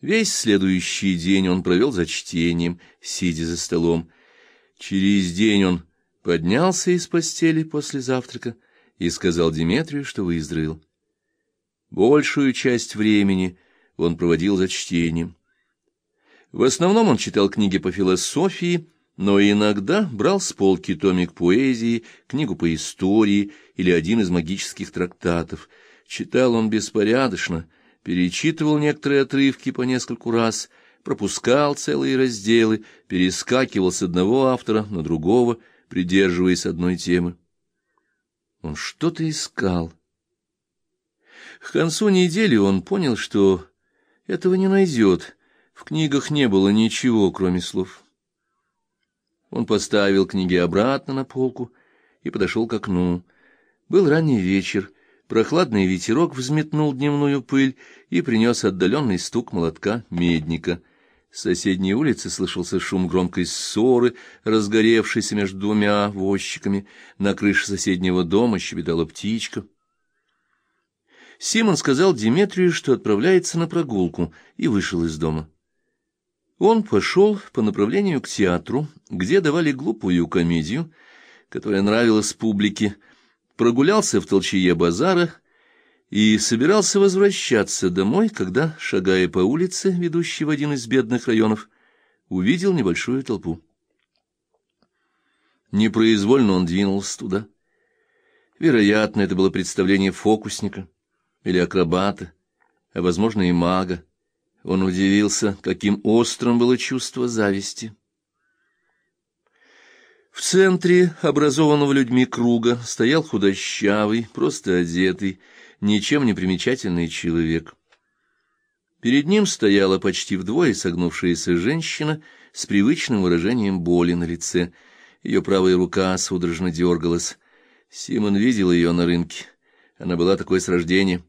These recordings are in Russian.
Весь следующий день он провел за чтением, сидя за столом. Через день он поднялся из постели после завтрака и сказал Диметрию, что выздоровел. Большую часть времени он проводил за чтением. В основном он читал книги по философии, но иногда брал с полки томик поэзии, книгу по истории или один из магических трактатов. Читал он беспорядочно, перечитывал некоторые отрывки по нескольку раз, пропускал целые разделы, перескакивал с одного автора на другого, придерживаясь одной темы. Он что-то искал. К концу недели он понял, что этого не найдет. В книгах не было ничего, кроме слов. Он поставил книги обратно на полку и подошел к окну. Был ранний вечер, Прохладный ветерок взметнул дневную пыль и принес отдаленный стук молотка медника. С соседней улицы слышался шум громкой ссоры, разгоревшейся между двумя возчиками. На крыше соседнего дома щебетала птичка. Симон сказал Диметрию, что отправляется на прогулку, и вышел из дома. Он пошел по направлению к театру, где давали глупую комедию, которая нравилась публике, прогулялся в толчье базара и собирался возвращаться домой, когда, шагая по улице, ведущей в один из бедных районов, увидел небольшую толпу. Непроизвольно он двинулся туда. Вероятно, это было представление фокусника или акробата, а, возможно, и мага. Он удивился, каким острым было чувство зависти. В центре образованного людьми круга стоял худощавый, просто одетый, ничем не примечательный человек. Перед ним стояла почти вдвое согнувшаяся женщина с привычным выражением боли на лице. Ее правая рука судорожно дергалась. Симон видел ее на рынке. Она была такой с рождения.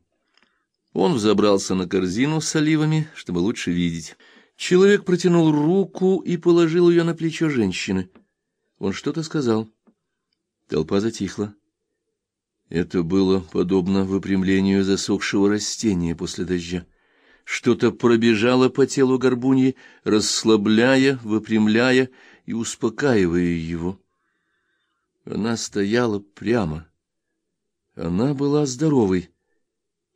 Он взобрался на корзину с оливами, чтобы лучше видеть. Человек протянул руку и положил ее на плечо женщины. Он что-то сказал. Толпа затихла. Это было подобно выпрямлению засохшего растения после дождя. Что-то пробежало по телу горбуньи, расслабляя, выпрямляя и успокаивая его. Она стояла прямо. Она была здоровой.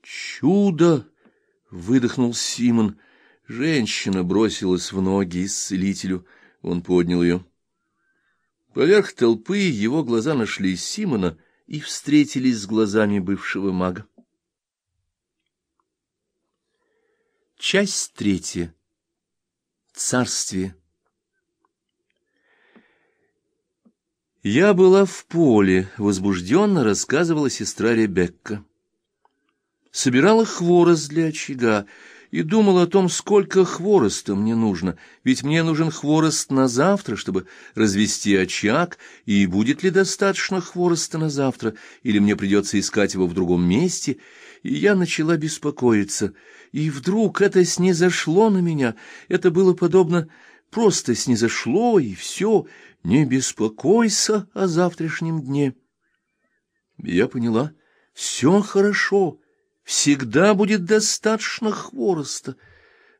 «Чудо!» — выдохнул Симон. Женщина бросилась в ноги исцелителю. Он поднял ее. Поверх толпы его глаза нашли Симона и встретились с глазами бывшего мага. Часть третья. Царствие. Я была в поле, возбужденно рассказывала сестра Ребекка. Собирала хворост для очага, и думал о том, сколько хвороста мне нужно, ведь мне нужен хворост на завтра, чтобы развести очаг, и будет ли достаточно хвороста на завтра, или мне придется искать его в другом месте, и я начала беспокоиться. И вдруг это снизошло на меня, это было подобно просто снизошло, и все, не беспокойся о завтрашнем дне. Я поняла, все хорошо, Всегда будет достаточно хвороста.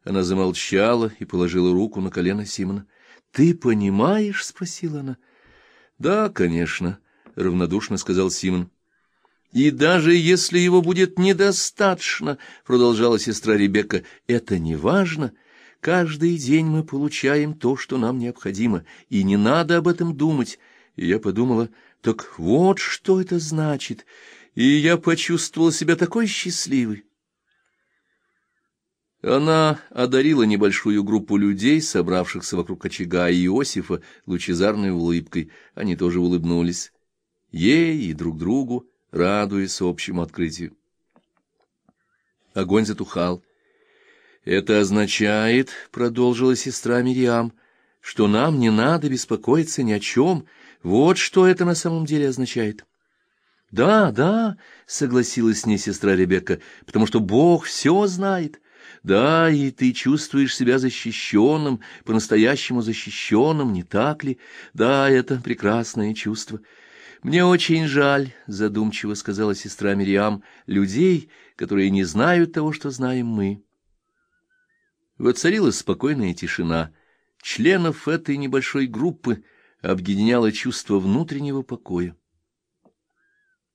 Она замолчала и положила руку на колено Симона. — Ты понимаешь? — спросила она. — Да, конечно, — равнодушно сказал Симон. — И даже если его будет недостаточно, — продолжала сестра Ребекка, — это не важно. Каждый день мы получаем то, что нам необходимо, и не надо об этом думать. И я подумала, так вот что это значит — и я почувствовала себя такой счастливой. Она одарила небольшую группу людей, собравшихся вокруг очага и Иосифа, лучезарной улыбкой. Они тоже улыбнулись. Ей и друг другу, радуясь общему открытию. Огонь затухал. «Это означает, — продолжила сестра Мириам, — что нам не надо беспокоиться ни о чем. Вот что это на самом деле означает». Да, да, согласилась с ней сестра Ребекка, потому что Бог все знает. Да, и ты чувствуешь себя защищенным, по-настоящему защищенным, не так ли? Да, это прекрасное чувство. Мне очень жаль, задумчиво сказала сестра Мириам, людей, которые не знают того, что знаем мы. Воцарилась спокойная тишина. Членов этой небольшой группы объединяло чувство внутреннего покоя.